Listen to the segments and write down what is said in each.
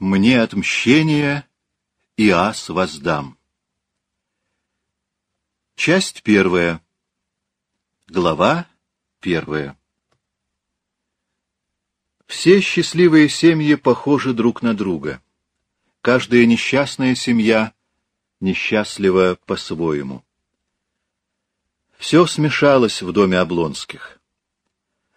Мне отмщение и ас воздам. Часть первая. Глава первая. Все счастливые семьи похожи друг на друга. Каждая несчастная семья несчастлива по-своему. Все смешалось в доме Облонских.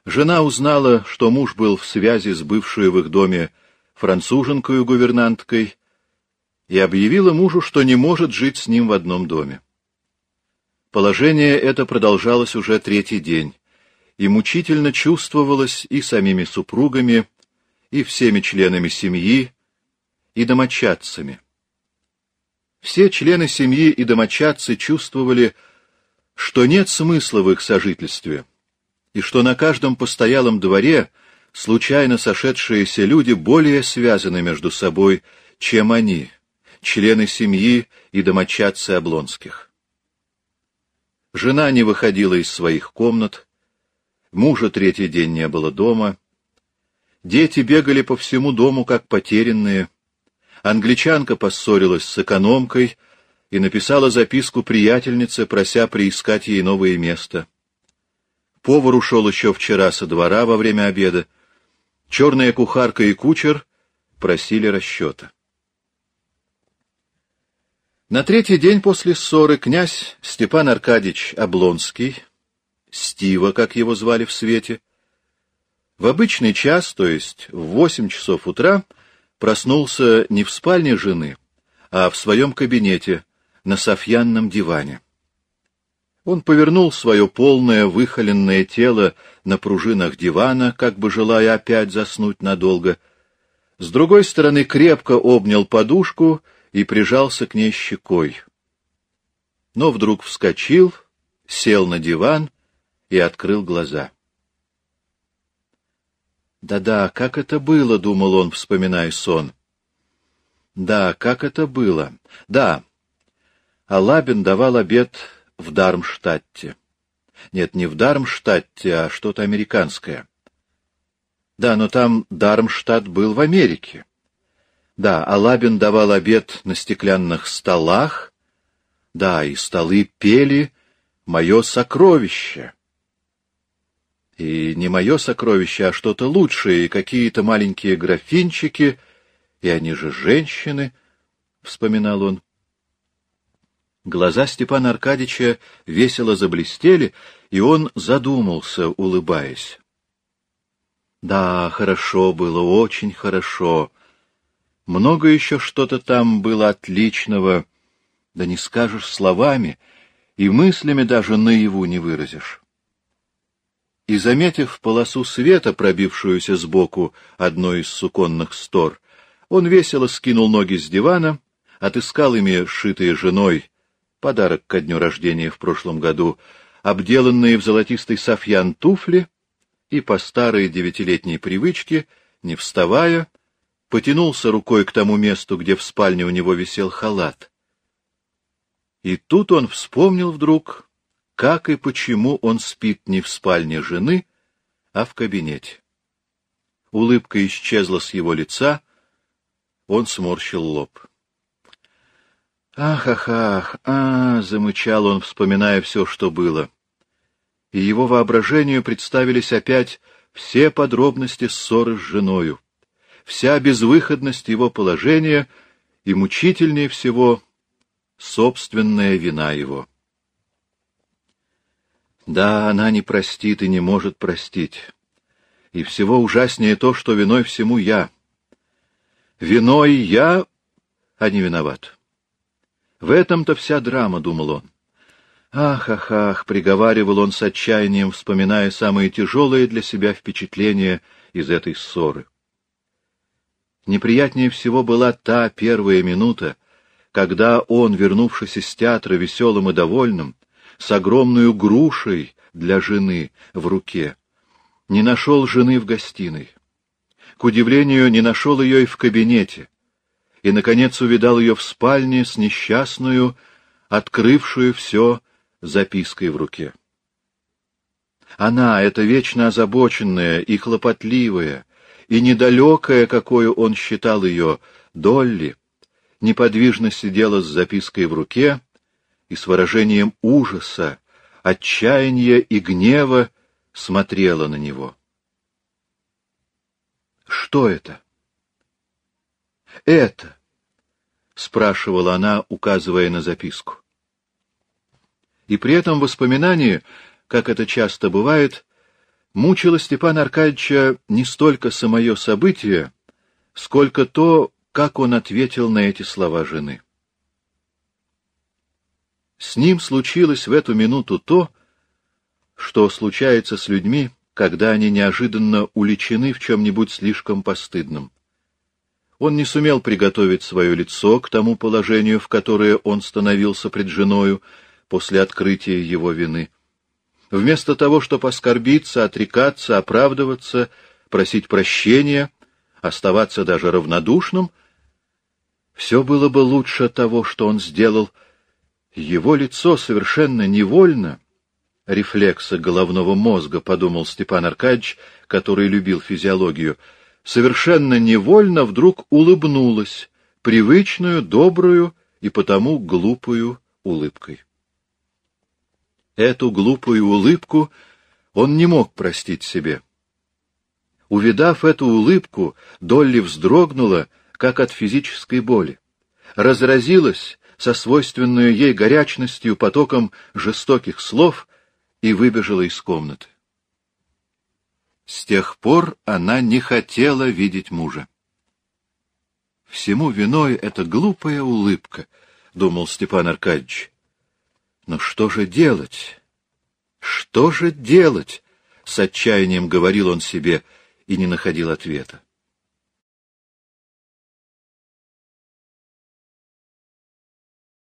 Жена узнала, что муж был в связи с бывшей в их доме француженкой-гувернанткой, и объявила мужу, что не может жить с ним в одном доме. Положение это продолжалось уже третий день, и мучительно чувствовалось и самими супругами, и всеми членами семьи, и домочадцами. Все члены семьи и домочадцы чувствовали, что нет смысла в их сожительстве, и что на каждом постоялом дворе случайно сошедшиеся люди более связаны между собой, чем они, члены семьи и домочадцы Облонских. Жена не выходила из своих комнат, мужа третий день не было дома, дети бегали по всему дому, как потерянные, англичанка поссорилась с экономкой — и написала записку приятельнице, прося приискать ей новое место. Повар ушел еще вчера со двора во время обеда. Черная кухарка и кучер просили расчета. На третий день после ссоры князь Степан Аркадьевич Облонский, Стива, как его звали в свете, в обычный час, то есть в восемь часов утра, проснулся не в спальне жены, а в своем кабинете, на софьянном диване. Он повернул свое полное выхоленное тело на пружинах дивана, как бы желая опять заснуть надолго. С другой стороны крепко обнял подушку и прижался к ней щекой. Но вдруг вскочил, сел на диван и открыл глаза. «Да-да, как это было», — думал он, вспоминая сон. «Да, как это было. Да, а Лабин давал обед в Дармштадте. Нет, не в Дармштадте, а что-то американское. Да, но там Дармштадт был в Америке. Да, а Лабин давал обед на стеклянных столах. Да, и столы пели «Мое сокровище». И не мое сокровище, а что-то лучшее, и какие-то маленькие графинчики, и они же женщины, — вспоминал он. Глаза Степана Аркадьича весело заблестели, и он задумался, улыбаясь. Да, хорошо было, очень хорошо. Много еще что-то там было отличного, да не скажешь словами, и мыслями даже наяву не выразишь. И, заметив полосу света, пробившуюся сбоку одной из суконных стор, он весело скинул ноги с дивана, отыскал ими сшитые женой подарок ко дню рождения в прошлом году, обделанные в золотистый софьян туфли, и по старой девятилетней привычке, не вставая, потянулся рукой к тому месту, где в спальне у него висел халат. И тут он вспомнил вдруг, как и почему он спит не в спальне жены, а в кабинете. Улыбка исчезла с его лица, он сморщил лоб. Ах, ах, ах, а, замычал он, вспоминая все, что было. И его воображению представились опять все подробности ссоры с женою, вся безвыходность его положения и мучительнее всего собственная вина его. Да, она не простит и не может простить. И всего ужаснее то, что виной всему я. Виной я, а не виноват. В этом-то вся драма, — думал он. Ах, ах, ах, — приговаривал он с отчаянием, вспоминая самые тяжелые для себя впечатления из этой ссоры. Неприятнее всего была та первая минута, когда он, вернувшись из театра веселым и довольным, с огромной грушей для жены в руке, не нашел жены в гостиной. К удивлению, не нашел ее и в кабинете, и, наконец, увидал ее в спальне с несчастную, открывшую все запиской в руке. Она, эта вечно озабоченная и хлопотливая, и недалекая, какую он считал ее, Долли, неподвижно сидела с запиской в руке и с выражением ужаса, отчаяния и гнева смотрела на него. Что это? Это, спрашивала она, указывая на записку. И при этом воспоминании, как это часто бывает, мучило Степана Аркадьевича не столько самое событие, сколько то, как он ответил на эти слова жены. С ним случилось в эту минуту то, что случается с людьми, когда они неожиданно уличены в чем-нибудь слишком постыдном. Он не сумел приготовить свое лицо к тому положению, в которое он становился пред женою после открытия его вины. Вместо того, чтобы оскорбиться, отрекаться, оправдываться, просить прощения, оставаться даже равнодушным, все было бы лучше того, что он сделал. Его лицо совершенно невольно рефлекса головного мозга, подумал Степан Аркадьевич, который любил физиологию, совершенно невольно вдруг улыбнулась привычную, добрую и потому глупую улыбкой. Эту глупую улыбку он не мог простить себе. Увидав эту улыбку, Долли вздрогнула, как от физической боли, разразилась со свойственной ей горячностью потоком жестоких слов и выбежала из комнаты. С тех пор она не хотела видеть мужа. Всему виной эта глупая улыбка, — думал Степан Аркадьевич. Но что же делать? Что же делать? — с отчаянием говорил он себе и не находил ответа.